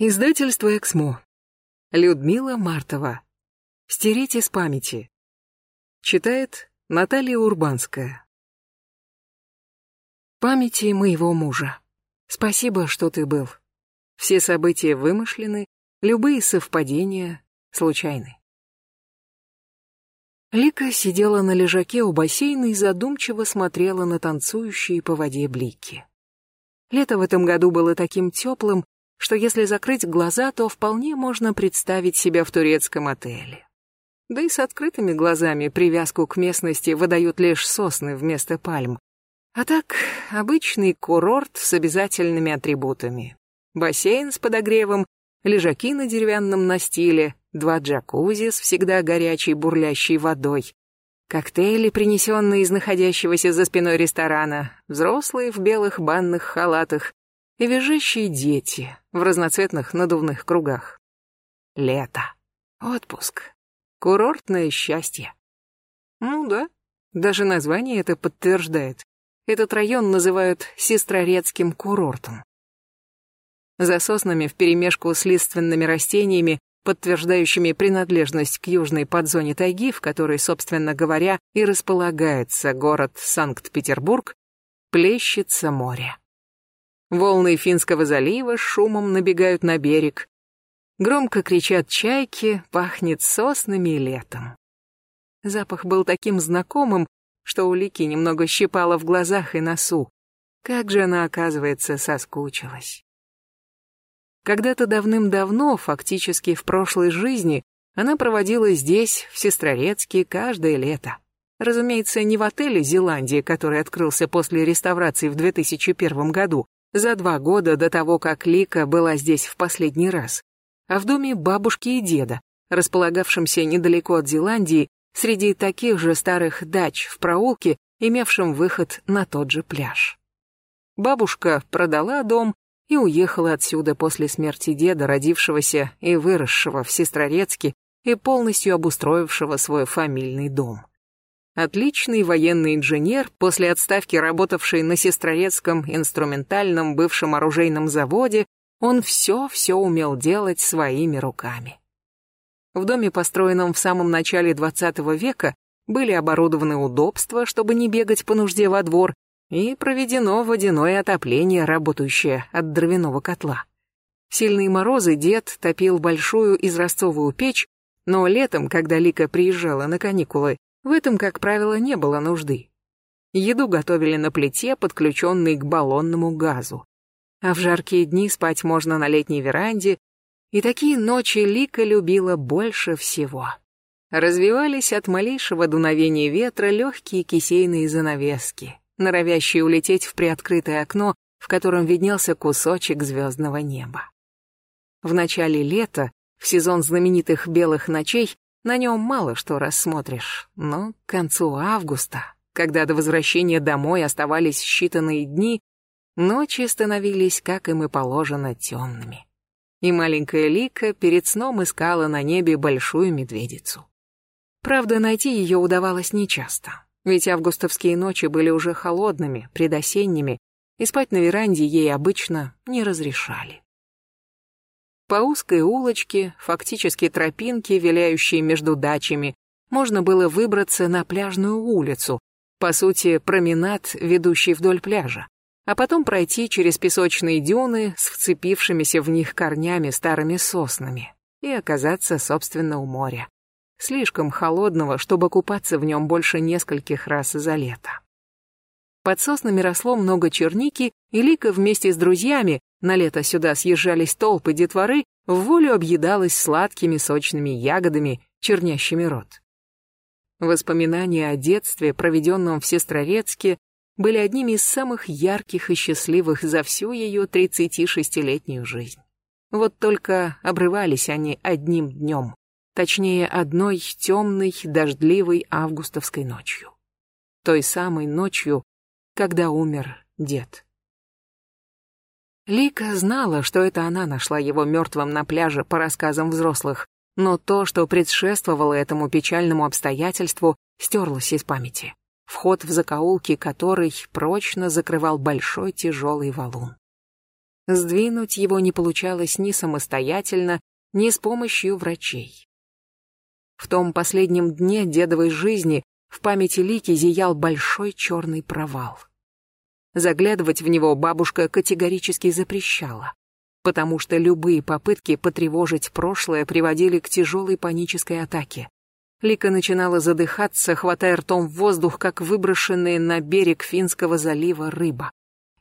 Издательство «Эксмо». Людмила Мартова. «Стереть из памяти». Читает Наталья Урбанская. Памяти моего мужа. Спасибо, что ты был. Все события вымышлены, любые совпадения случайны. Лика сидела на лежаке у бассейна и задумчиво смотрела на танцующие по воде блики. Лето в этом году было таким теплым, что если закрыть глаза, то вполне можно представить себя в турецком отеле. Да и с открытыми глазами привязку к местности выдают лишь сосны вместо пальм. А так, обычный курорт с обязательными атрибутами. Бассейн с подогревом, лежаки на деревянном настиле, два джакузи с всегда горячей бурлящей водой, коктейли, принесенные из находящегося за спиной ресторана, взрослые в белых банных халатах, и визжащие дети в разноцветных надувных кругах. Лето. Отпуск. Курортное счастье. Ну да, даже название это подтверждает. Этот район называют Сестрорецким курортом. За соснами вперемешку с лиственными растениями, подтверждающими принадлежность к южной подзоне тайги, в которой, собственно говоря, и располагается город Санкт-Петербург, плещется море. Волны Финского залива шумом набегают на берег. Громко кричат чайки, пахнет соснами и летом. Запах был таким знакомым, что у Лики немного щипало в глазах и носу. Как же она, оказывается, соскучилась. Когда-то давным-давно, фактически в прошлой жизни, она проводила здесь, в Сестрорецке, каждое лето. Разумеется, не в отеле Зеландии, который открылся после реставрации в 2001 году, за два года до того, как Лика была здесь в последний раз, а в доме бабушки и деда, располагавшемся недалеко от Зеландии, среди таких же старых дач в проулке, имевшем выход на тот же пляж. Бабушка продала дом и уехала отсюда после смерти деда, родившегося и выросшего в Сестрорецке и полностью обустроившего свой фамильный дом. Отличный военный инженер, после отставки работавший на Сестрорецком инструментальном бывшем оружейном заводе, он все-все умел делать своими руками. В доме, построенном в самом начале XX века, были оборудованы удобства, чтобы не бегать по нужде во двор, и проведено водяное отопление, работающее от дровяного котла. В сильные морозы дед топил большую изразцовую печь, но летом, когда Лика приезжала на каникулы, в этом, как правило, не было нужды. Еду готовили на плите, подключенной к баллонному газу. А в жаркие дни спать можно на летней веранде, и такие ночи Лика любила больше всего. Развивались от малейшего дуновения ветра легкие кисейные занавески, норовящие улететь в приоткрытое окно, в котором виднелся кусочек звездного неба. В начале лета, в сезон знаменитых белых ночей, на нем мало что рассмотришь, но к концу августа, когда до возвращения домой оставались считанные дни, ночи становились, как им и положено, темными. И маленькая Лика перед сном искала на небе большую медведицу. Правда, найти ее удавалось нечасто, ведь августовские ночи были уже холодными, предосенними, и спать на веранде ей обычно не разрешали. По узкой улочке, фактически тропинке, виляющей между дачами, можно было выбраться на пляжную улицу, по сути, променад, ведущий вдоль пляжа, а потом пройти через песочные дюны с вцепившимися в них корнями старыми соснами и оказаться, собственно, у моря. Слишком холодного, чтобы купаться в нем больше нескольких раз за лето. Под соснами росло много черники, и Лика вместе с друзьями, на лето сюда съезжались толпы детворы, в волю объедалась сладкими сочными ягодами, чернящими рот. Воспоминания о детстве, проведенном в Сестрорецке, были одними из самых ярких и счастливых за всю ее 36-летнюю жизнь. Вот только обрывались они одним днем, точнее одной темной, дождливой августовской ночью. Той самой ночью, когда умер дед. Лика знала, что это она нашла его мертвым на пляже по рассказам взрослых, но то, что предшествовало этому печальному обстоятельству, стерлось из памяти. Вход в закоулки который прочно закрывал большой тяжелый валун. Сдвинуть его не получалось ни самостоятельно, ни с помощью врачей. В том последнем дне дедовой жизни в памяти Лики зиял большой черный провал. Заглядывать в него бабушка категорически запрещала, потому что любые попытки потревожить прошлое приводили к тяжелой панической атаке. Лика начинала задыхаться, хватая ртом в воздух, как выброшенная на берег Финского залива рыба.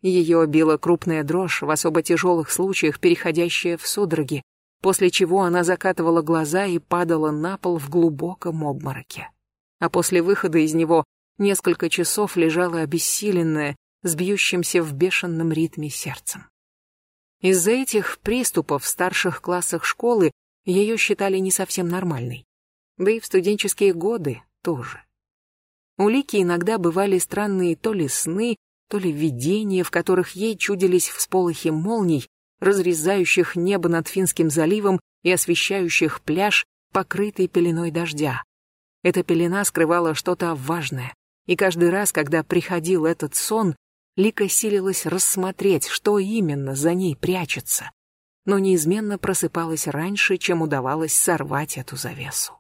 Ее била крупная дрожь, в особо тяжелых случаях переходящая в судороги, после чего она закатывала глаза и падала на пол в глубоком обмороке. А после выхода из него несколько часов лежала обессиленная, с бьющимся в бешеном ритме сердцем. Из-за этих приступов в старших классах школы ее считали не совсем нормальной. Да и в студенческие годы тоже. У Лики иногда бывали странные то ли сны, то ли видения, в которых ей чудились всполохи молний, разрезающих небо над Финским заливом и освещающих пляж, покрытый пеленой дождя. Эта пелена скрывала что-то важное, и каждый раз, когда приходил этот сон, Лика силилась рассмотреть, что именно за ней прячется, но неизменно просыпалась раньше, чем удавалось сорвать эту завесу.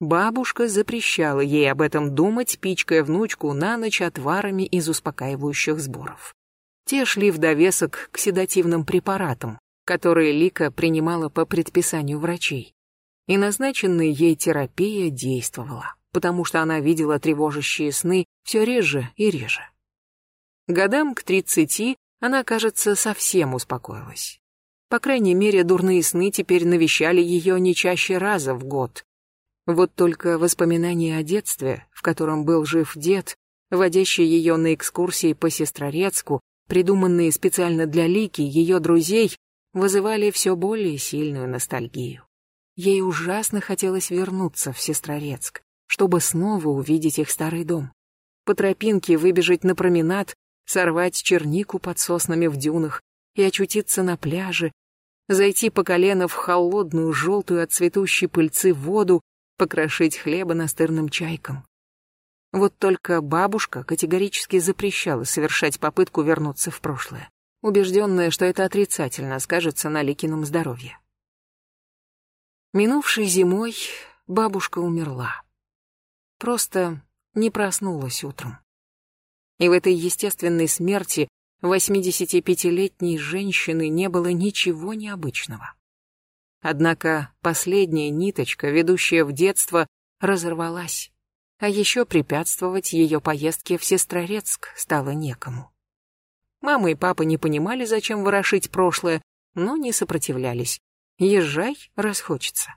Бабушка запрещала ей об этом думать, пичкая внучку на ночь отварами из успокаивающих сборов. Те шли в довесок к седативным препаратам, которые Лика принимала по предписанию врачей. И назначенная ей терапия действовала, потому что она видела тревожащие сны все реже и реже. Годам к тридцати она, кажется, совсем успокоилась. По крайней мере, дурные сны теперь навещали ее не чаще раза в год. Вот только воспоминания о детстве, в котором был жив дед, водящий ее на экскурсии по Сестрорецку, придуманные специально для Лики, ее друзей, вызывали все более сильную ностальгию. Ей ужасно хотелось вернуться в Сестрорецк, чтобы снова увидеть их старый дом. По тропинке выбежать на променад сорвать чернику под соснами в дюнах и очутиться на пляже, зайти по колено в холодную, желтую от цветущей пыльцы воду, покрошить хлеба настырным чайкам. Вот только бабушка категорически запрещала совершать попытку вернуться в прошлое, убежденная, что это отрицательно скажется на Ликином здоровье. Минувшей зимой бабушка умерла. Просто не проснулась утром. И в этой естественной смерти 85-летней женщины не было ничего необычного. Однако последняя ниточка, ведущая в детство, разорвалась, а еще препятствовать ее поездке в Сестрорецк стало некому. Мама и папа не понимали, зачем ворошить прошлое, но не сопротивлялись. Езжай, раз хочется.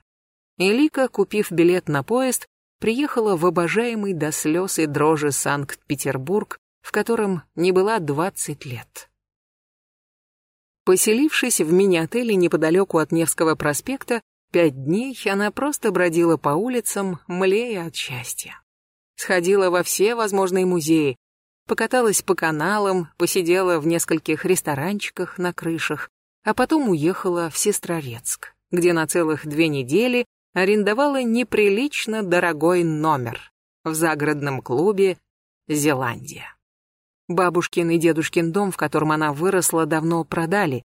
И Лика, купив билет на поезд, приехала в обожаемый до слез и дрожи Санкт-Петербург в котором не была 20 лет. Поселившись в мини-отеле неподалеку от Невского проспекта, пять дней она просто бродила по улицам, млея от счастья. Сходила во все возможные музеи, покаталась по каналам, посидела в нескольких ресторанчиках на крышах, а потом уехала в Сестрорецк, где на целых две недели арендовала неприлично дорогой номер в загородном клубе «Зеландия». Бабушкин и дедушкин дом, в котором она выросла, давно продали.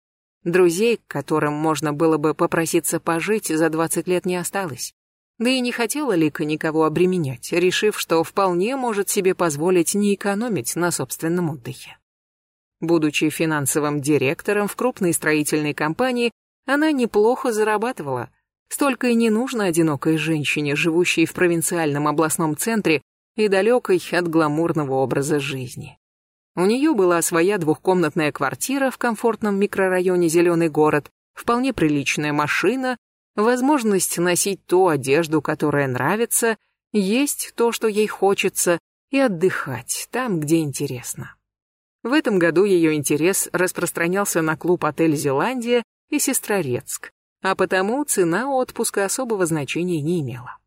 Друзей, к которым можно было бы попроситься пожить, за 20 лет не осталось. Да и не хотела Лика никого обременять, решив, что вполне может себе позволить не экономить на собственном отдыхе. Будучи финансовым директором в крупной строительной компании, она неплохо зарабатывала. Столько и не нужно одинокой женщине, живущей в провинциальном областном центре и далекой от гламурного образа жизни. У нее была своя двухкомнатная квартира в комфортном микрорайоне «Зеленый город», вполне приличная машина, возможность носить ту одежду, которая нравится, есть то, что ей хочется, и отдыхать там, где интересно. В этом году ее интерес распространялся на клуб-отель «Зеландия» и «Сестрорецк», а потому цена отпуска особого значения не имела.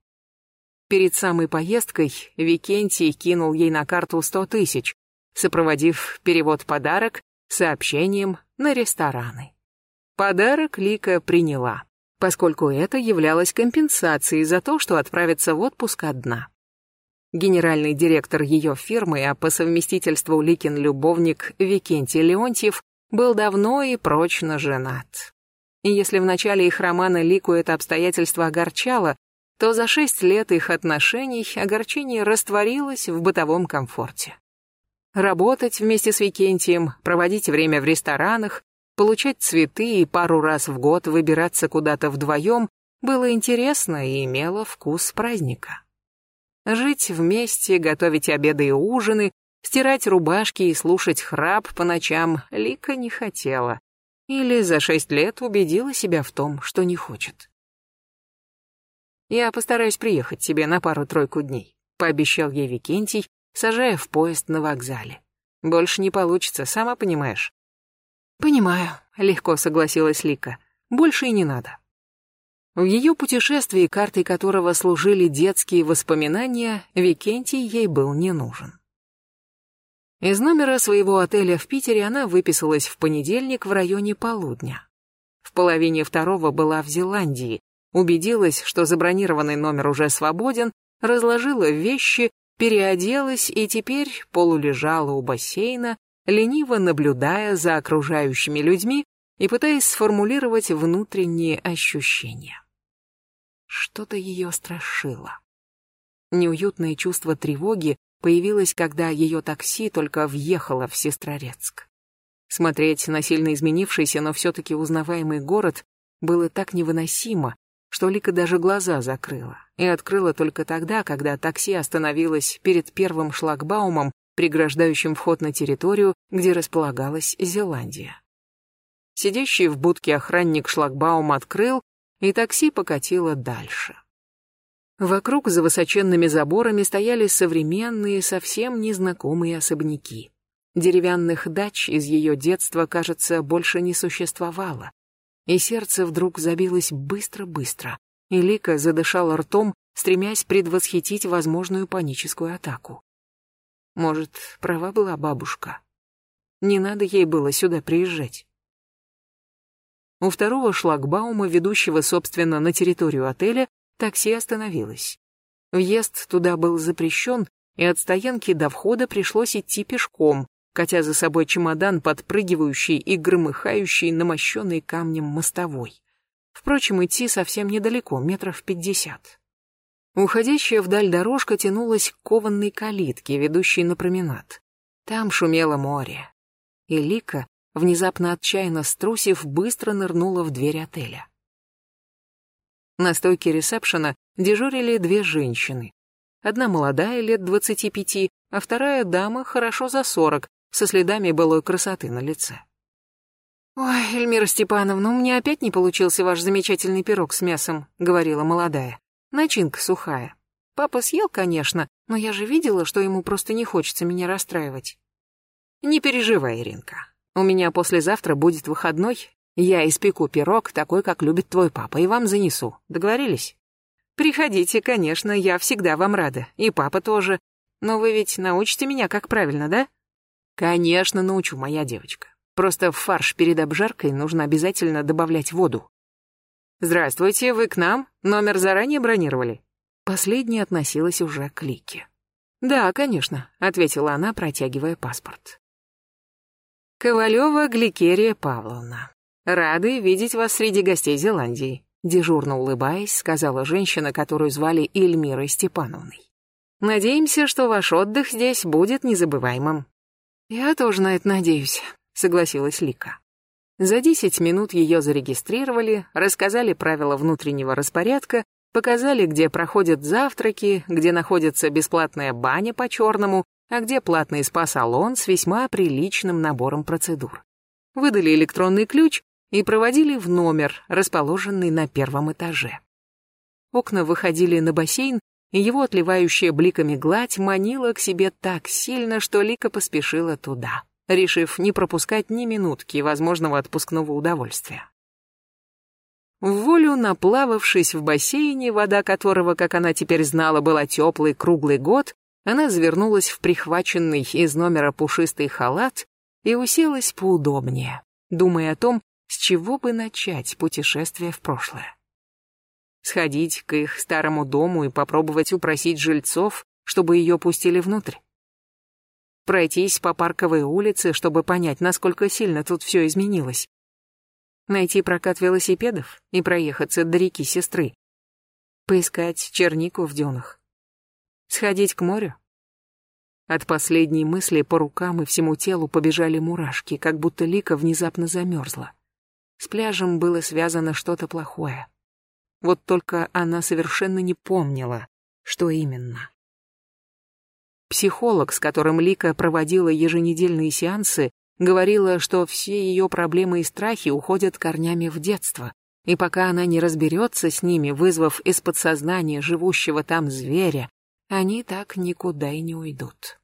Перед самой поездкой Викентий кинул ей на карту сто тысяч, сопроводив перевод-подарок сообщением на рестораны. Подарок Лика приняла, поскольку это являлось компенсацией за то, что отправится в отпуск одна. Генеральный директор ее фирмы, а по совместительству Ликин любовник Викентий Леонтьев, был давно и прочно женат. И если в начале их романа Лику это обстоятельство огорчало, то за шесть лет их отношений огорчение растворилось в бытовом комфорте. Работать вместе с Викентием, проводить время в ресторанах, получать цветы и пару раз в год выбираться куда-то вдвоем было интересно и имело вкус праздника. Жить вместе, готовить обеды и ужины, стирать рубашки и слушать храп по ночам Лика не хотела. Или за шесть лет убедила себя в том, что не хочет. «Я постараюсь приехать тебе на пару-тройку дней», — пообещал ей Викентий, сажая в поезд на вокзале. «Больше не получится, сама понимаешь». «Понимаю», — легко согласилась Лика. «Больше и не надо». В ее путешествии, картой которого служили детские воспоминания, Викентий ей был не нужен. Из номера своего отеля в Питере она выписалась в понедельник в районе полудня. В половине второго была в Зеландии, убедилась, что забронированный номер уже свободен, разложила вещи, переоделась и теперь полулежала у бассейна, лениво наблюдая за окружающими людьми и пытаясь сформулировать внутренние ощущения. Что-то ее страшило. Неуютное чувство тревоги появилось, когда ее такси только въехало в Сестрорецк. Смотреть на сильно изменившийся, но все-таки узнаваемый город было так невыносимо, что Лика даже глаза закрыла. И открыла только тогда, когда такси остановилось перед первым шлагбаумом, преграждающим вход на территорию, где располагалась Зеландия. Сидящий в будке охранник шлагбаум открыл, и такси покатило дальше. Вокруг за высоченными заборами стояли современные, совсем незнакомые особняки. Деревянных дач из ее детства, кажется, больше не существовало и сердце вдруг забилось быстро-быстро, и Лика задышала ртом, стремясь предвосхитить возможную паническую атаку. Может, права была бабушка? Не надо ей было сюда приезжать. У второго шлагбаума, ведущего, собственно, на территорию отеля, такси остановилось. Въезд туда был запрещен, и от стоянки до входа пришлось идти пешком, катя за собой чемодан, подпрыгивающий и громыхающий на мощенный камнем мостовой. Впрочем, идти совсем недалеко, метров пятьдесят. Уходящая вдаль дорожка тянулась к кованной калитке, ведущей на променад. Там шумело море. И Лика, внезапно отчаянно струсив, быстро нырнула в дверь отеля. На стойке ресепшена дежурили две женщины. Одна молодая, лет двадцати пяти, а вторая дама, хорошо за сорок, со следами былой красоты на лице. «Ой, Эльмира Степановна, у меня опять не получился ваш замечательный пирог с мясом», — говорила молодая. «Начинка сухая. Папа съел, конечно, но я же видела, что ему просто не хочется меня расстраивать». «Не переживай, Иринка. У меня послезавтра будет выходной. Я испеку пирог, такой, как любит твой папа, и вам занесу. Договорились?» «Приходите, конечно, я всегда вам рада. И папа тоже. Но вы ведь научите меня, как правильно, да?» Конечно, научу, моя девочка. Просто в фарш перед обжаркой нужно обязательно добавлять воду. Здравствуйте, вы к нам? Номер заранее бронировали? Последняя относилась уже к Лике. Да, конечно, ответила она, протягивая паспорт. Ковалева Гликерия Павловна. Рады видеть вас среди гостей Зеландии. Дежурно улыбаясь, сказала женщина, которую звали Эльмирой Степановной. Надеемся, что ваш отдых здесь будет незабываемым. «Я тоже на это надеюсь», — согласилась Лика. За десять минут ее зарегистрировали, рассказали правила внутреннего распорядка, показали, где проходят завтраки, где находится бесплатная баня по-черному, а где платный спа-салон с весьма приличным набором процедур. Выдали электронный ключ и проводили в номер, расположенный на первом этаже. Окна выходили на бассейн, и его отливающая бликами гладь манила к себе так сильно, что Лика поспешила туда, решив не пропускать ни минутки возможного отпускного удовольствия. В волю наплававшись в бассейне, вода которого, как она теперь знала, была теплый круглый год, она завернулась в прихваченный из номера пушистый халат и уселась поудобнее, думая о том, с чего бы начать путешествие в прошлое сходить к их старому дому и попробовать упросить жильцов, чтобы ее пустили внутрь. пройтись по парковой улице, чтобы понять, насколько сильно тут все изменилось. Найти прокат велосипедов и проехаться до реки сестры. Поискать чернику в дюнах. Сходить к морю. От последней мысли по рукам и всему телу побежали мурашки, как будто Лика внезапно замерзла. С пляжем было связано что-то плохое. Вот только она совершенно не помнила, что именно. Психолог, с которым Лика проводила еженедельные сеансы, говорила, что все ее проблемы и страхи уходят корнями в детство, и пока она не разберется с ними, вызвав из подсознания живущего там зверя, они так никуда и не уйдут.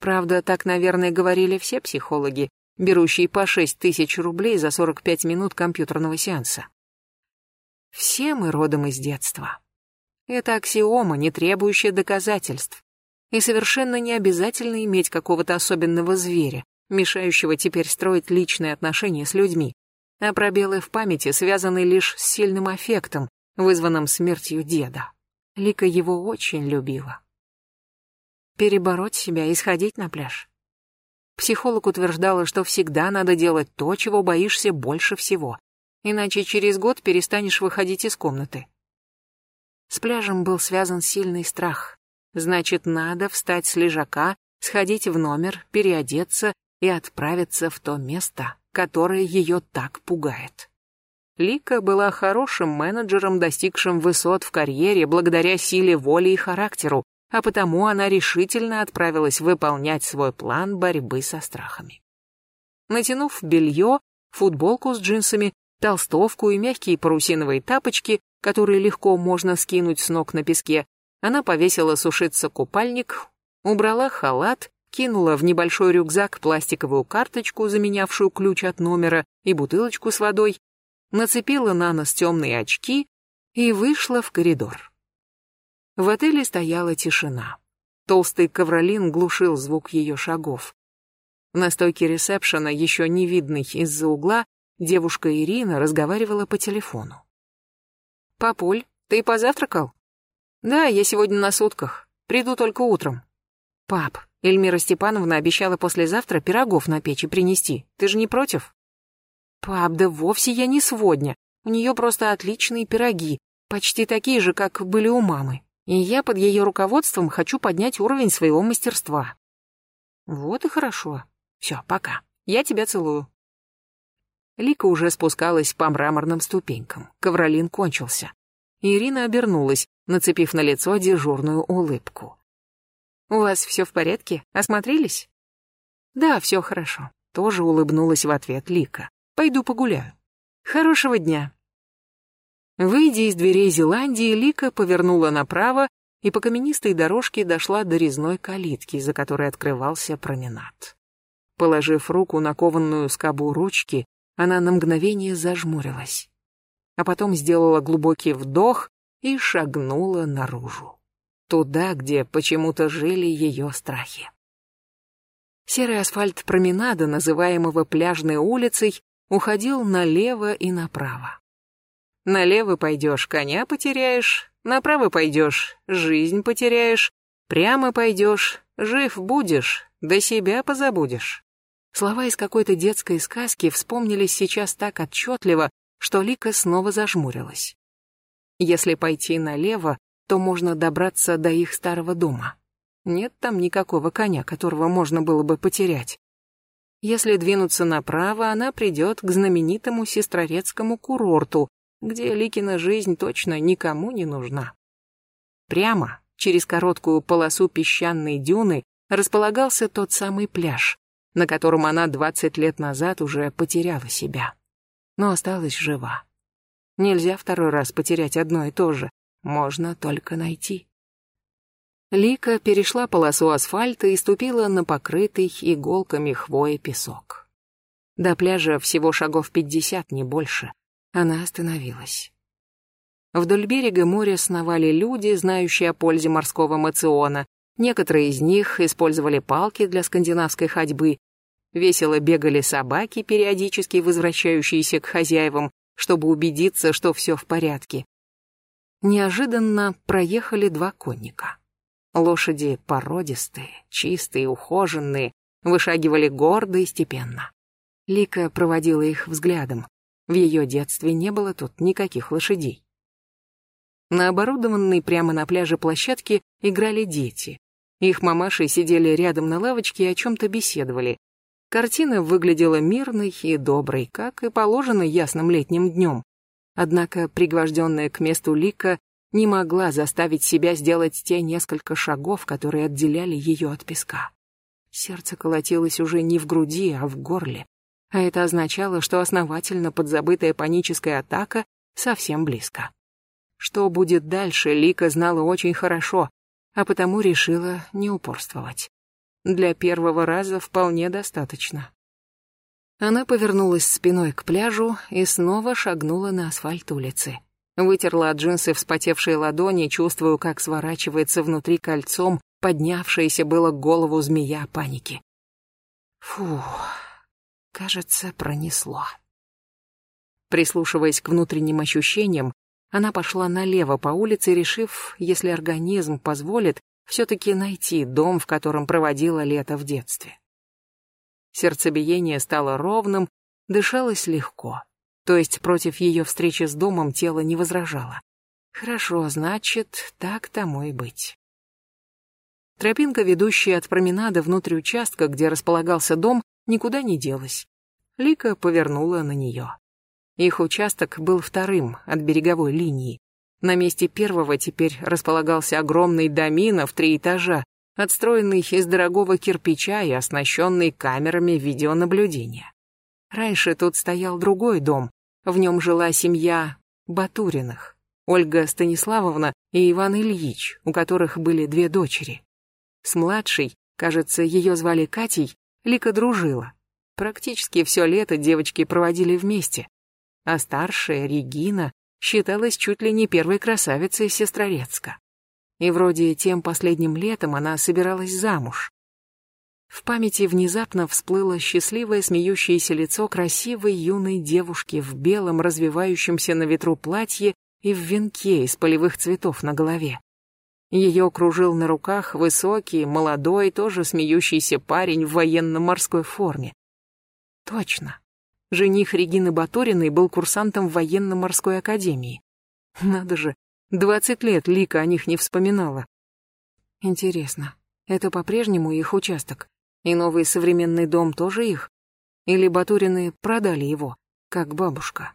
Правда, так, наверное, говорили все психологи, берущие по 6 тысяч рублей за 45 минут компьютерного сеанса. Все мы родом из детства. Это аксиома, не требующая доказательств. И совершенно не обязательно иметь какого-то особенного зверя, мешающего теперь строить личные отношения с людьми. А пробелы в памяти связаны лишь с сильным аффектом, вызванным смертью деда. Лика его очень любила. Перебороть себя и сходить на пляж. Психолог утверждала, что всегда надо делать то, чего боишься больше всего, иначе через год перестанешь выходить из комнаты. С пляжем был связан сильный страх. Значит, надо встать с лежака, сходить в номер, переодеться и отправиться в то место, которое ее так пугает. Лика была хорошим менеджером, достигшим высот в карьере благодаря силе воли и характеру, а потому она решительно отправилась выполнять свой план борьбы со страхами. Натянув белье, футболку с джинсами, толстовку и мягкие парусиновые тапочки, которые легко можно скинуть с ног на песке, она повесила сушиться купальник, убрала халат, кинула в небольшой рюкзак пластиковую карточку, заменявшую ключ от номера, и бутылочку с водой, нацепила на нос темные очки и вышла в коридор. В отеле стояла тишина. Толстый ковролин глушил звук ее шагов. На стойке ресепшена, еще не видной из-за угла, девушка Ирина разговаривала по телефону. «Папуль, ты позавтракал?» Да, я сегодня на сутках. Приду только утром. Пап, Эльмира Степановна обещала послезавтра пирогов на печи принести. Ты же не против? Пап, да вовсе я не сегодня. У нее просто отличные пироги, почти такие же, как были у мамы. И я под ее руководством хочу поднять уровень своего мастерства. Вот и хорошо. Все, пока. Я тебя целую. Лика уже спускалась по мраморным ступенькам. Ковролин кончился. Ирина обернулась, нацепив на лицо дежурную улыбку. «У вас все в порядке? Осмотрелись?» «Да, все хорошо», — тоже улыбнулась в ответ Лика. «Пойду погуляю». «Хорошего дня». Выйдя из дверей Зеландии, Лика повернула направо и по каменистой дорожке дошла до резной калитки, за которой открывался променад. Положив руку на кованную скобу ручки, она на мгновение зажмурилась а потом сделала глубокий вдох и шагнула наружу. Туда, где почему-то жили ее страхи. Серый асфальт променада, называемого пляжной улицей, уходил налево и направо. Налево пойдешь, коня потеряешь, направо пойдешь, жизнь потеряешь, прямо пойдешь, жив будешь, до себя позабудешь. Слова из какой-то детской сказки вспомнились сейчас так отчетливо, что Лика снова зажмурилась. Если пойти налево, то можно добраться до их старого дома. Нет там никакого коня, которого можно было бы потерять. Если двинуться направо, она придет к знаменитому сестрорецкому курорту, где Ликина жизнь точно никому не нужна. Прямо, через короткую полосу песчаной дюны, располагался тот самый пляж, на котором она 20 лет назад уже потеряла себя но осталась жива. Нельзя второй раз потерять одно и то же, можно только найти. Лика перешла полосу асфальта и ступила на покрытый иголками хвои песок. До пляжа всего шагов пятьдесят, не больше. Она остановилась. Вдоль берега моря сновали люди, знающие о пользе морского мациона. Некоторые из них использовали палки для скандинавской ходьбы, Весело бегали собаки, периодически возвращающиеся к хозяевам, чтобы убедиться, что все в порядке. Неожиданно проехали два конника. Лошади породистые, чистые, ухоженные, вышагивали гордо и степенно. Лика проводила их взглядом. В ее детстве не было тут никаких лошадей. На оборудованной прямо на пляже площадке играли дети. Их мамаши сидели рядом на лавочке и о чем-то беседовали. Картина выглядела мирной и доброй, как и положено ясным летним днем. Однако пригвожденная к месту Лика не могла заставить себя сделать те несколько шагов, которые отделяли ее от песка. Сердце колотилось уже не в груди, а в горле. А это означало, что основательно подзабытая паническая атака совсем близко. Что будет дальше, Лика знала очень хорошо, а потому решила не упорствовать. Для первого раза вполне достаточно. Она повернулась спиной к пляжу и снова шагнула на асфальт улицы. Вытерла от джинсы вспотевшие ладони, чувствуя, как сворачивается внутри кольцом поднявшаяся было голову змея паники. Фу, кажется, пронесло. Прислушиваясь к внутренним ощущениям, она пошла налево по улице, решив, если организм позволит, все-таки найти дом, в котором проводила лето в детстве. Сердцебиение стало ровным, дышалось легко. То есть против ее встречи с домом тело не возражало. Хорошо, значит, так тому и быть. Тропинка, ведущая от променада внутрь участка, где располагался дом, никуда не делась. Лика повернула на нее. Их участок был вторым от береговой линии. На месте первого теперь располагался огромный домино в три этажа, отстроенный из дорогого кирпича и оснащенный камерами видеонаблюдения. Раньше тут стоял другой дом, в нем жила семья Батуриных, Ольга Станиславовна и Иван Ильич, у которых были две дочери. С младшей, кажется, ее звали Катей, Лика дружила. Практически все лето девочки проводили вместе, а старшая, Регина, считалась чуть ли не первой красавицей Сестрорецка. И вроде тем последним летом она собиралась замуж. В памяти внезапно всплыло счастливое смеющееся лицо красивой юной девушки в белом развивающемся на ветру платье и в венке из полевых цветов на голове. Ее кружил на руках высокий, молодой, тоже смеющийся парень в военно-морской форме. Точно, Жених Регины Баториной был курсантом военно-морской академии. Надо же, двадцать лет Лика о них не вспоминала. Интересно, это по-прежнему их участок? И новый современный дом тоже их? Или Батурины продали его, как бабушка?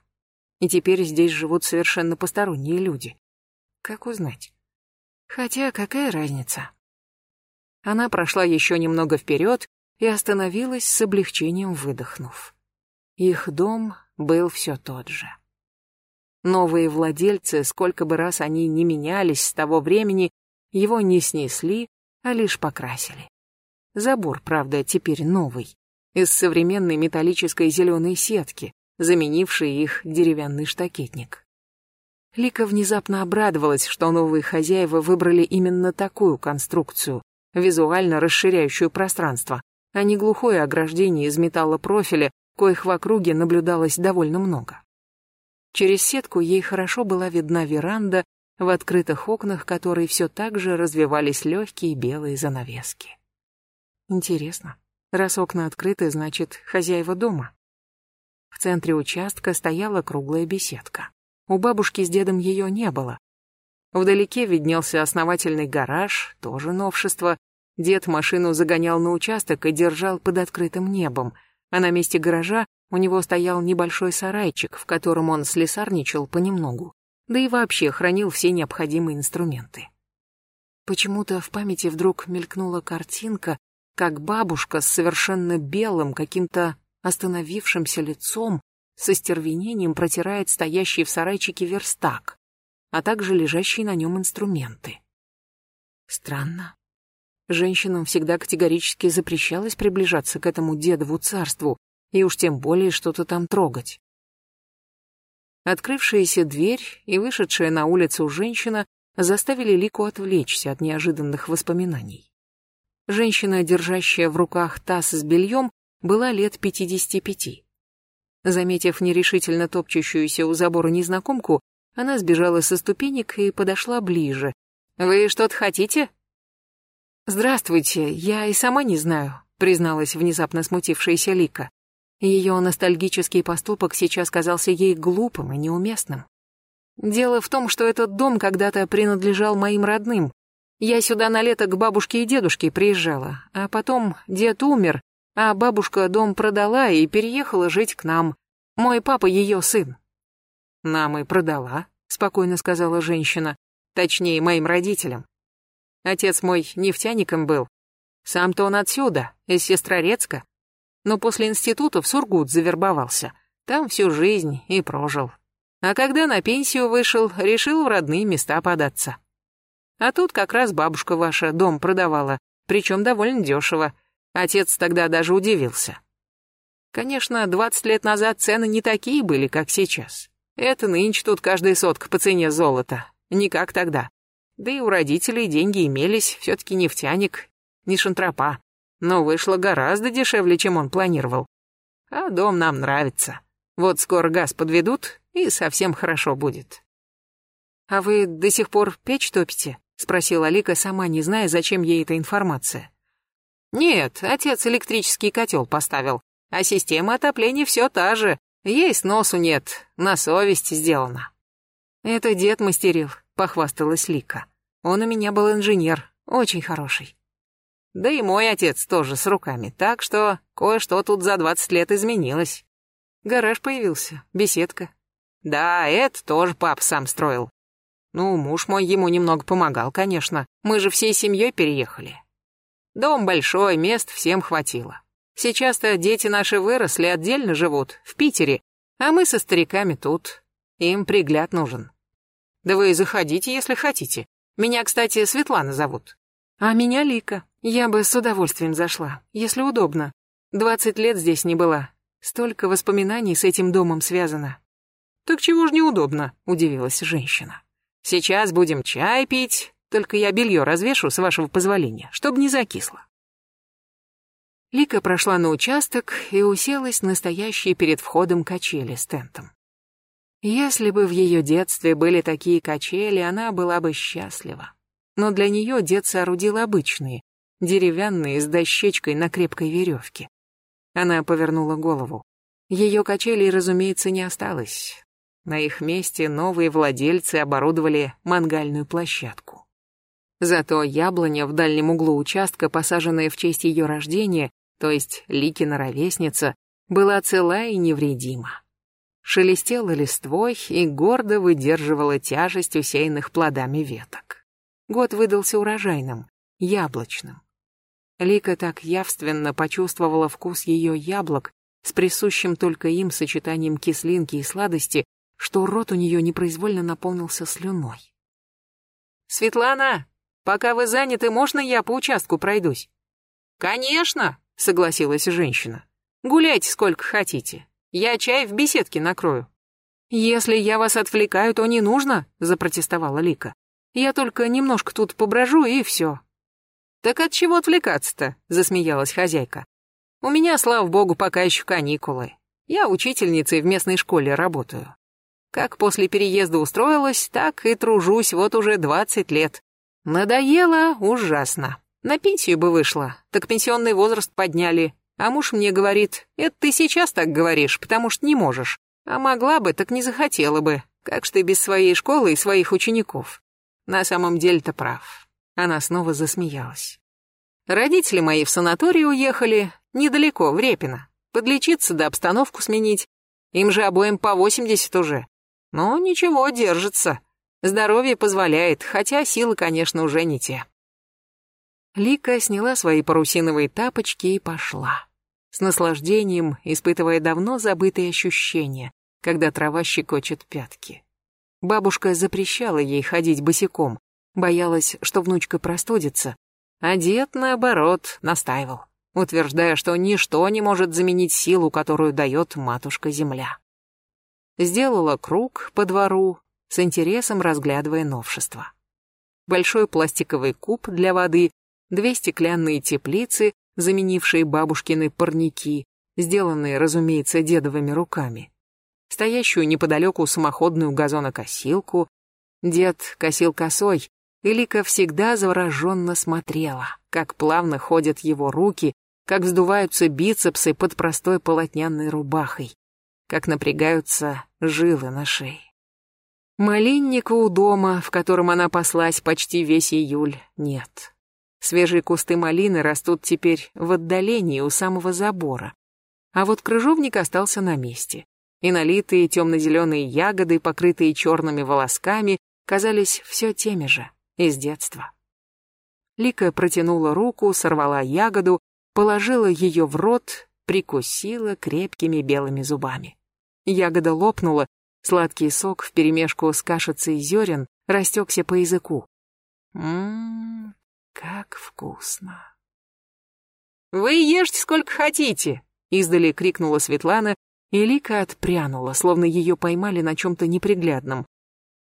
И теперь здесь живут совершенно посторонние люди. Как узнать? Хотя какая разница? Она прошла еще немного вперед и остановилась с облегчением выдохнув. Их дом был все тот же. Новые владельцы, сколько бы раз они ни менялись с того времени, его не снесли, а лишь покрасили. Забор, правда, теперь новый, из современной металлической зеленой сетки, заменившей их деревянный штакетник. Лика внезапно обрадовалась, что новые хозяева выбрали именно такую конструкцию, визуально расширяющую пространство, а не глухое ограждение из металлопрофиля, коих в округе наблюдалось довольно много. Через сетку ей хорошо была видна веранда, в открытых окнах которой все так же развивались легкие белые занавески. Интересно, раз окна открыты, значит, хозяева дома. В центре участка стояла круглая беседка. У бабушки с дедом ее не было. Вдалеке виднелся основательный гараж, тоже новшество. Дед машину загонял на участок и держал под открытым небом — а на месте гаража у него стоял небольшой сарайчик, в котором он слесарничал понемногу, да и вообще хранил все необходимые инструменты. Почему-то в памяти вдруг мелькнула картинка, как бабушка с совершенно белым, каким-то остановившимся лицом, со стервенением протирает стоящий в сарайчике верстак, а также лежащие на нем инструменты. Странно. Женщинам всегда категорически запрещалось приближаться к этому дедову царству, и уж тем более что-то там трогать. Открывшаяся дверь и вышедшая на улицу женщина заставили Лику отвлечься от неожиданных воспоминаний. Женщина, держащая в руках таз с бельем, была лет 55. Заметив нерешительно топчущуюся у забора незнакомку, она сбежала со ступенек и подошла ближе. «Вы что-то хотите?» «Здравствуйте, я и сама не знаю», — призналась внезапно смутившаяся Лика. Ее ностальгический поступок сейчас казался ей глупым и неуместным. Дело в том, что этот дом когда-то принадлежал моим родным. Я сюда на лето к бабушке и дедушке приезжала, а потом дед умер, а бабушка дом продала и переехала жить к нам. Мой папа ее сын. Нам и продала, спокойно сказала женщина, точнее, моим родителям. Отец мой нефтяником был. Сам-то он отсюда, из Сестрорецка но после института в Сургут завербовался. Там всю жизнь и прожил. А когда на пенсию вышел, решил в родные места податься. А тут как раз бабушка ваша дом продавала, причем довольно дешево. Отец тогда даже удивился. Конечно, 20 лет назад цены не такие были, как сейчас. Это нынче тут каждая сотка по цене золота. Не как тогда. Да и у родителей деньги имелись, все-таки нефтяник, не шантропа но вышло гораздо дешевле, чем он планировал. А дом нам нравится. Вот скоро газ подведут, и совсем хорошо будет. «А вы до сих пор печь топите?» — спросила Алика, сама не зная, зачем ей эта информация. «Нет, отец электрический котел поставил, а система отопления все та же. Есть носу нет, на совесть сделано». «Это дед мастерил», — похвасталась Лика. «Он у меня был инженер, очень хороший». Да и мой отец тоже с руками, так что кое-что тут за двадцать лет изменилось. Гараж появился, беседка. Да, это тоже пап сам строил. Ну, муж мой ему немного помогал, конечно. Мы же всей семьей переехали. Дом большой, мест всем хватило. Сейчас-то дети наши выросли, отдельно живут, в Питере, а мы со стариками тут. Им пригляд нужен. Да вы заходите, если хотите. Меня, кстати, Светлана зовут. А меня Лика. Я бы с удовольствием зашла, если удобно. Двадцать лет здесь не была. Столько воспоминаний с этим домом связано. Так чего ж неудобно, удивилась женщина. Сейчас будем чай пить, только я белье развешу, с вашего позволения, чтобы не закисло. Лика прошла на участок и уселась на стоящие перед входом качели с тентом. Если бы в ее детстве были такие качели, она была бы счастлива. Но для нее дед соорудил обычные, деревянные, с дощечкой на крепкой веревке. Она повернула голову. Ее качелей, разумеется, не осталось. На их месте новые владельцы оборудовали мангальную площадку. Зато яблоня в дальнем углу участка, посаженная в честь ее рождения, то есть Ликина ровесница, была цела и невредима. Шелестела листвой и гордо выдерживала тяжесть усеянных плодами веток. Год выдался урожайным, яблочным. Лика так явственно почувствовала вкус ее яблок с присущим только им сочетанием кислинки и сладости, что рот у нее непроизвольно наполнился слюной. «Светлана, пока вы заняты, можно я по участку пройдусь?» «Конечно!» — согласилась женщина. «Гуляйте сколько хотите. Я чай в беседке накрою». «Если я вас отвлекаю, то не нужно», — запротестовала Лика. «Я только немножко тут поброжу, и все. «Так от чего отвлекаться-то?» — засмеялась хозяйка. «У меня, слава богу, пока еще каникулы. Я учительницей в местной школе работаю. Как после переезда устроилась, так и тружусь вот уже двадцать лет. Надоело ужасно. На пенсию бы вышла, так пенсионный возраст подняли. А муж мне говорит, это ты сейчас так говоришь, потому что не можешь. А могла бы, так не захотела бы. Как ж ты без своей школы и своих учеников? На самом деле-то прав. Она снова засмеялась. Родители мои в санаторий уехали, недалеко, в Репино. Подлечиться да обстановку сменить. Им же обоим по восемьдесят уже. Но ничего, держится. Здоровье позволяет, хотя силы, конечно, уже не те. Лика сняла свои парусиновые тапочки и пошла. С наслаждением, испытывая давно забытые ощущения, когда трава щекочет пятки. Бабушка запрещала ей ходить босиком, Боялась, что внучка простудится. А дед, наоборот, настаивал, утверждая, что ничто не может заменить силу, которую дает матушка-земля. Сделала круг по двору, с интересом разглядывая новшества. Большой пластиковый куб для воды, две стеклянные теплицы, заменившие бабушкины парники, сделанные, разумеется, дедовыми руками. Стоящую неподалеку самоходную газонокосилку. Дед косил косой, и Лика всегда завороженно смотрела, как плавно ходят его руки, как вздуваются бицепсы под простой полотняной рубахой, как напрягаются жилы на шее. Малинника у дома, в котором она паслась почти весь июль, нет. Свежие кусты малины растут теперь в отдалении у самого забора. А вот крыжовник остался на месте. И налитые темно-зеленые ягоды, покрытые черными волосками, казались все теми же, из детства. Лика протянула руку, сорвала ягоду, положила ее в рот, прикусила крепкими белыми зубами. Ягода лопнула, сладкий сок вперемешку с кашицей зерен растекся по языку. Ммм, как вкусно. «Вы ешьте сколько хотите!» — издали крикнула Светлана, и Лика отпрянула, словно ее поймали на чем-то неприглядном.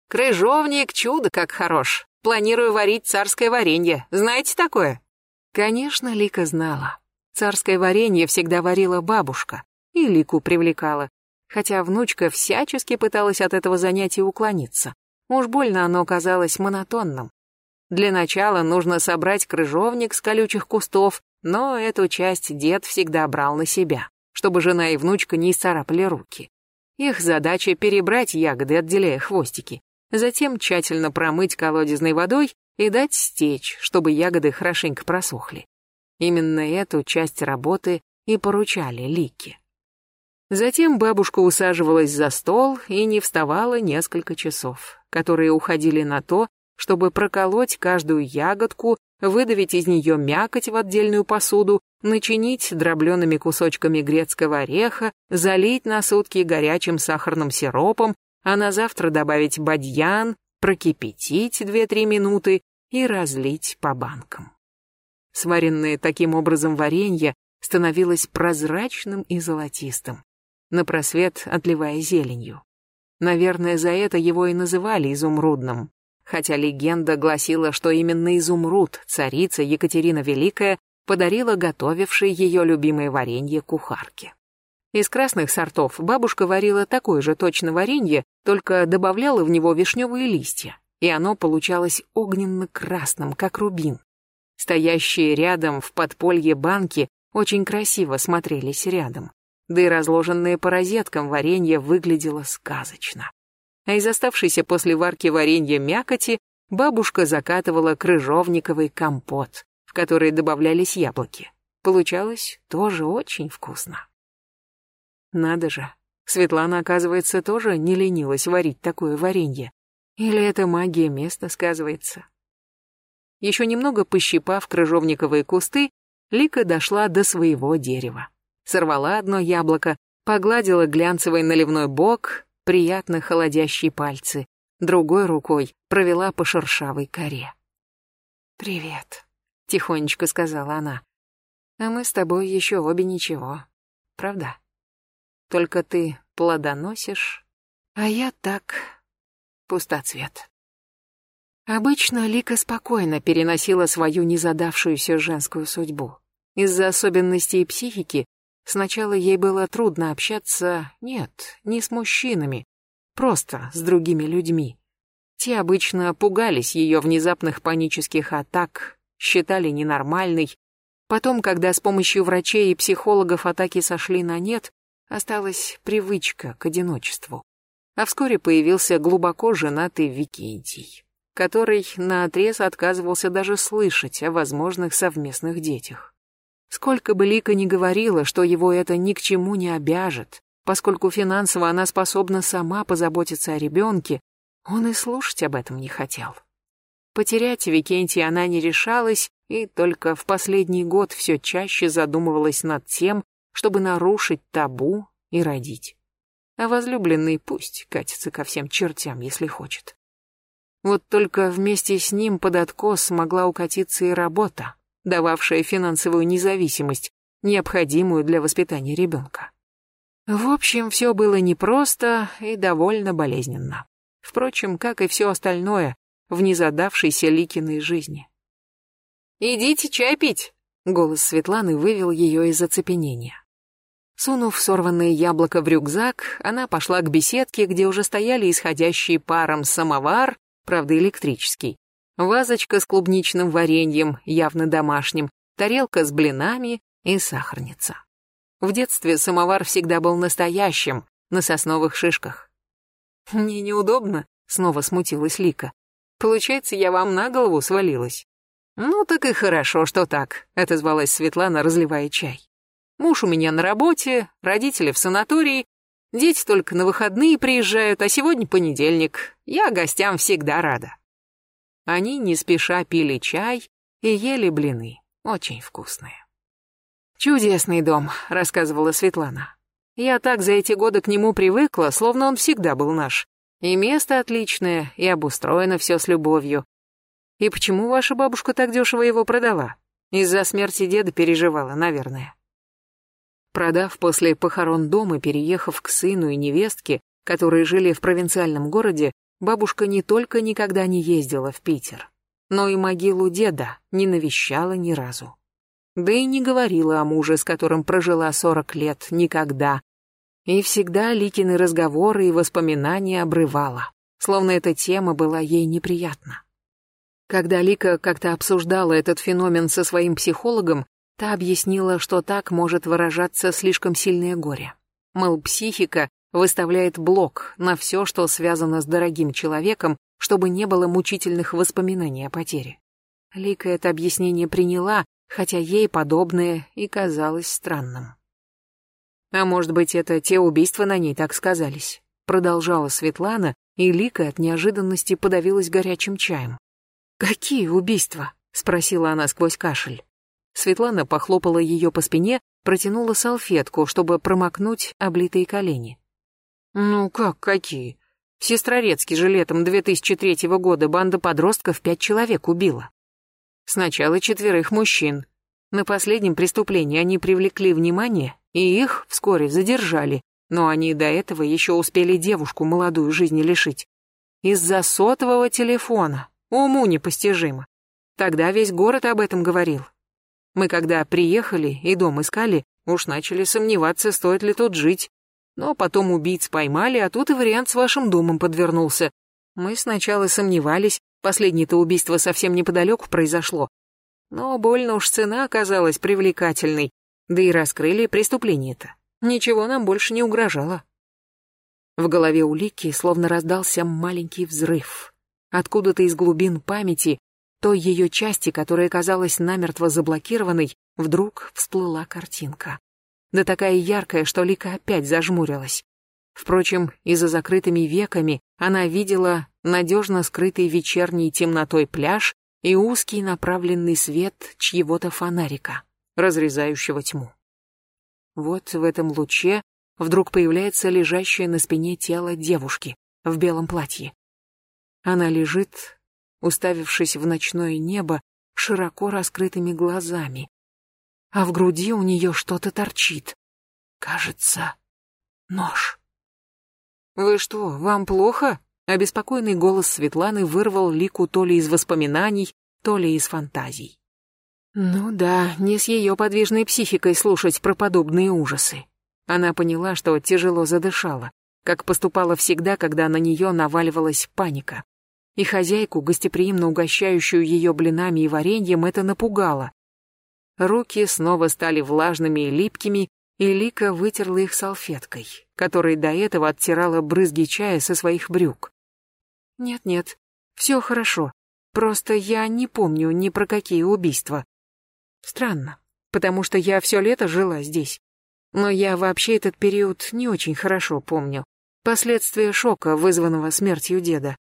«Крыжовник чудо как хорош! Планирую варить царское варенье. Знаете такое?» Конечно, Лика знала. Царское варенье всегда варила бабушка, и Лику привлекала, хотя внучка всячески пыталась от этого занятия уклониться. Уж больно оно казалось монотонным. Для начала нужно собрать крыжовник с колючих кустов, но эту часть дед всегда брал на себя, чтобы жена и внучка не исцарапали руки. Их задача перебрать ягоды, отделяя хвостики, затем тщательно промыть колодезной водой и дать стечь, чтобы ягоды хорошенько просохли. Именно эту часть работы и поручали Лике. Затем бабушка усаживалась за стол и не вставала несколько часов, которые уходили на то, чтобы проколоть каждую ягодку, выдавить из нее мякоть в отдельную посуду, начинить дробленными кусочками грецкого ореха, залить на сутки горячим сахарным сиропом, а на завтра добавить бадьян, прокипятить 2-3 минуты и разлить по банкам. Сваренное таким образом варенье становилось прозрачным и золотистым, на просвет отливая зеленью. Наверное, за это его и называли изумрудным, хотя легенда гласила, что именно изумруд царица Екатерина Великая подарила готовившей ее любимое варенье кухарке. Из красных сортов бабушка варила такое же точно варенье, только добавляла в него вишневые листья, и оно получалось огненно-красным, как рубин. Стоящие рядом в подполье банки очень красиво смотрелись рядом, да и разложенные по розеткам варенье выглядело сказочно. А из оставшейся после варки варенья мякоти бабушка закатывала крыжовниковый компот, в который добавлялись яблоки. Получалось тоже очень вкусно. Надо же, Светлана, оказывается, тоже не ленилась варить такое варенье. Или это магия места сказывается? Еще немного пощипав крыжовниковые кусты, Лика дошла до своего дерева. Сорвала одно яблоко, погладила глянцевый наливной бок, приятно холодящие пальцы, другой рукой провела по шершавой коре. «Привет», — тихонечко сказала она. «А мы с тобой еще обе ничего, правда?» Только ты плодоносишь, а я так пустоцвет. Обычно Лика спокойно переносила свою незадавшуюся женскую судьбу. Из-за особенностей психики сначала ей было трудно общаться, нет, не с мужчинами, просто с другими людьми. Те обычно пугались ее внезапных панических атак, считали ненормальной. Потом, когда с помощью врачей и психологов атаки сошли на нет, Осталась привычка к одиночеству. А вскоре появился глубоко женатый Викентий, который наотрез отказывался даже слышать о возможных совместных детях. Сколько бы Лика ни говорила, что его это ни к чему не обяжет, поскольку финансово она способна сама позаботиться о ребенке, он и слушать об этом не хотел. Потерять Викентия она не решалась, и только в последний год все чаще задумывалась над тем, чтобы нарушить табу и родить. А возлюбленный пусть катится ко всем чертям, если хочет. Вот только вместе с ним под откос могла укатиться и работа, дававшая финансовую независимость, необходимую для воспитания ребенка. В общем, все было непросто и довольно болезненно. Впрочем, как и все остальное в незадавшейся Ликиной жизни. «Идите чай пить!» — голос Светланы вывел ее из оцепенения. Сунув сорванное яблоко в рюкзак, она пошла к беседке, где уже стояли исходящие паром самовар, правда электрический, вазочка с клубничным вареньем, явно домашним, тарелка с блинами, и сахарница. В детстве самовар всегда был настоящим, на сосновых шишках. «Мне неудобно», — снова смутилась Лика. «Получается, я вам на голову свалилась». «Ну так и хорошо, что так», — отозвалась Светлана, разливая чай. «Муж у меня на работе, родители в санатории, дети только на выходные приезжают, а сегодня понедельник. Я гостям всегда рада». Они не спеша пили чай и ели блины, очень вкусные. «Чудесный дом», — рассказывала Светлана. «Я так за эти годы к нему привыкла, словно он всегда был наш. И место отличное, и обустроено все с любовью. И почему ваша бабушка так дешево его продала? Из-за смерти деда переживала, наверное». Продав после похорон дом и переехав к сыну и невестке, которые жили в провинциальном городе, бабушка не только никогда не ездила в Питер, но и могилу деда не навещала ни разу. Да и не говорила о муже, с которым прожила сорок лет, никогда. И всегда Ликины разговоры и воспоминания обрывала, словно эта тема была ей неприятна. Когда Лика как-то обсуждала этот феномен со своим психологом, Та объяснила, что так может выражаться слишком сильное горе. Мол, психика выставляет блок на все, что связано с дорогим человеком, чтобы не было мучительных воспоминаний о потере. Лика это объяснение приняла, хотя ей подобное и казалось странным. А может быть, это те убийства на ней так сказались? Продолжала Светлана, и Лика от неожиданности подавилась горячим чаем. «Какие убийства?» — спросила она сквозь кашель. Светлана похлопала ее по спине, протянула салфетку, чтобы промокнуть облитые колени. «Ну как, какие? В Сестрорецке же летом 2003 года банда подростков пять человек убила. Сначала четверых мужчин. На последнем преступлении они привлекли внимание, и их вскоре задержали, но они до этого еще успели девушку молодую жизни лишить. Из-за сотового телефона. Уму непостижимо. Тогда весь город об этом говорил. Мы когда приехали и дом искали, уж начали сомневаться, стоит ли тут жить. Но потом убийц поймали, а тут и вариант с вашим домом подвернулся. Мы сначала сомневались, последнее-то убийство совсем неподалеку произошло. Но больно уж цена оказалась привлекательной, да и раскрыли преступление-то. Ничего нам больше не угрожало. В голове у Лики словно раздался маленький взрыв. Откуда-то из глубин памяти той ее части, которая казалась намертво заблокированной, вдруг всплыла картинка. Да такая яркая, что Лика опять зажмурилась. Впрочем, и за закрытыми веками она видела надежно скрытый вечерней темнотой пляж и узкий направленный свет чьего-то фонарика, разрезающего тьму. Вот в этом луче вдруг появляется лежащее на спине тело девушки в белом платье. Она лежит, уставившись в ночное небо широко раскрытыми глазами. А в груди у нее что-то торчит. Кажется, нож. «Вы что, вам плохо?» Обеспокоенный голос Светланы вырвал Лику то ли из воспоминаний, то ли из фантазий. Ну да, не с ее подвижной психикой слушать про подобные ужасы. Она поняла, что тяжело задышала, как поступала всегда, когда на нее наваливалась паника и хозяйку, гостеприимно угощающую ее блинами и вареньем, это напугало. Руки снова стали влажными и липкими, и Лика вытерла их салфеткой, которой до этого оттирала брызги чая со своих брюк. «Нет-нет, все хорошо, просто я не помню ни про какие убийства. Странно, потому что я все лето жила здесь. Но я вообще этот период не очень хорошо помню. Последствия шока, вызванного смертью деда.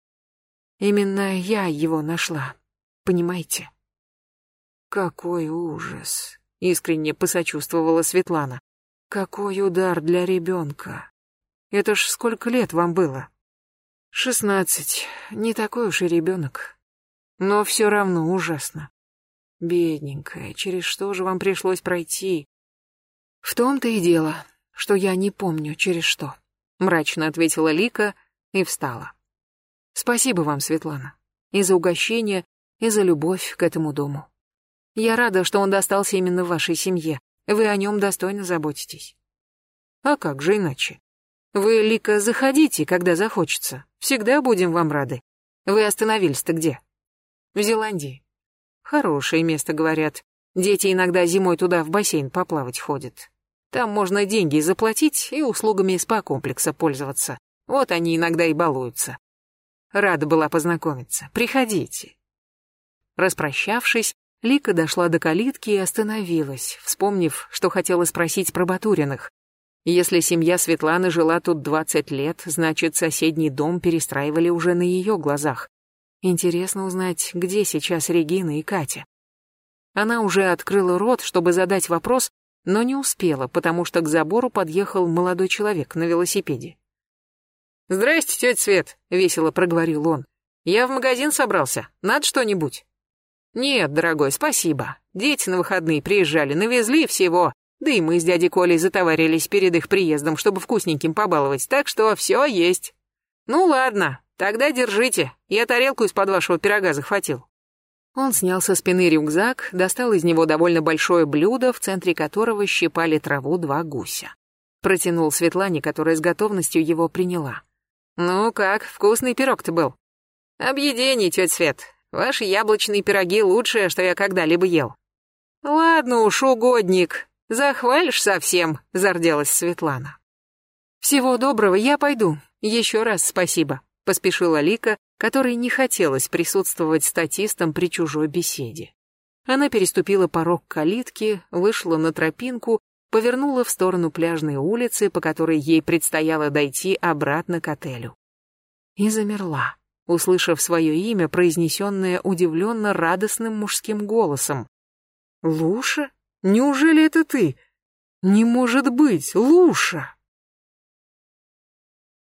Именно я его нашла, понимаете? Какой ужас, искренне посочувствовала Светлана. Какой удар для ребенка. Это ж сколько лет вам было? Шестнадцать, не такой уж и ребенок. Но все равно ужасно. Бедненькая, через что же вам пришлось пройти? В том-то и дело, что я не помню, через что. Мрачно ответила Лика и встала. Спасибо вам, Светлана, и за угощение, и за любовь к этому дому. Я рада, что он достался именно вашей семье. Вы о нем достойно заботитесь. А как же иначе? Вы, Лика, заходите, когда захочется. Всегда будем вам рады. Вы остановились-то где? В Зеландии. Хорошее место, говорят. Дети иногда зимой туда в бассейн поплавать ходят. Там можно деньги заплатить и услугами спа-комплекса пользоваться. Вот они иногда и балуются. Рада была познакомиться. Приходите. Распрощавшись, Лика дошла до калитки и остановилась, вспомнив, что хотела спросить про Батуриных. Если семья Светланы жила тут 20 лет, значит, соседний дом перестраивали уже на ее глазах. Интересно узнать, где сейчас Регина и Катя. Она уже открыла рот, чтобы задать вопрос, но не успела, потому что к забору подъехал молодой человек на велосипеде. «Здрасте, тетя Свет», — весело проговорил он. «Я в магазин собрался. Надо что-нибудь?» «Нет, дорогой, спасибо. Дети на выходные приезжали, навезли всего. Да и мы с дядей Колей затоварились перед их приездом, чтобы вкусненьким побаловать, так что все есть. Ну ладно, тогда держите. Я тарелку из-под вашего пирога захватил». Он снял со спины рюкзак, достал из него довольно большое блюдо, в центре которого щипали траву два гуся. Протянул Светлане, которая с готовностью его приняла. «Ну как, вкусный пирог-то был?» «Объедение, тетя Свет. Ваши яблочные пироги лучшее, что я когда-либо ел». «Ладно уж, угодник. Захвалишь совсем», — зарделась Светлана. «Всего доброго, я пойду. Еще раз спасибо», — поспешила Лика, которой не хотелось присутствовать статистом при чужой беседе. Она переступила порог калитки, вышла на тропинку повернула в сторону пляжной улицы, по которой ей предстояло дойти обратно к отелю. И замерла, услышав свое имя, произнесенное удивленно радостным мужским голосом. «Луша? Неужели это ты? Не может быть, Луша!»